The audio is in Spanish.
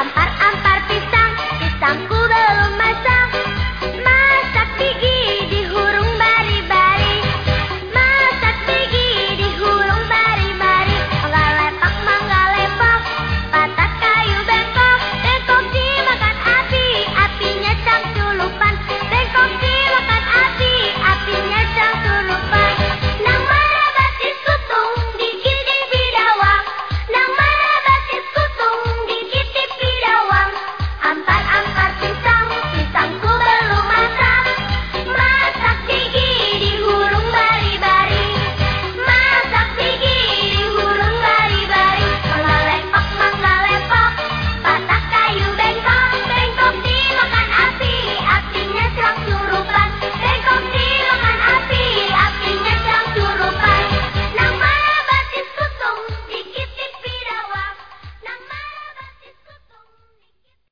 ampar.